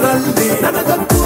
قلبي. أنا ذنبي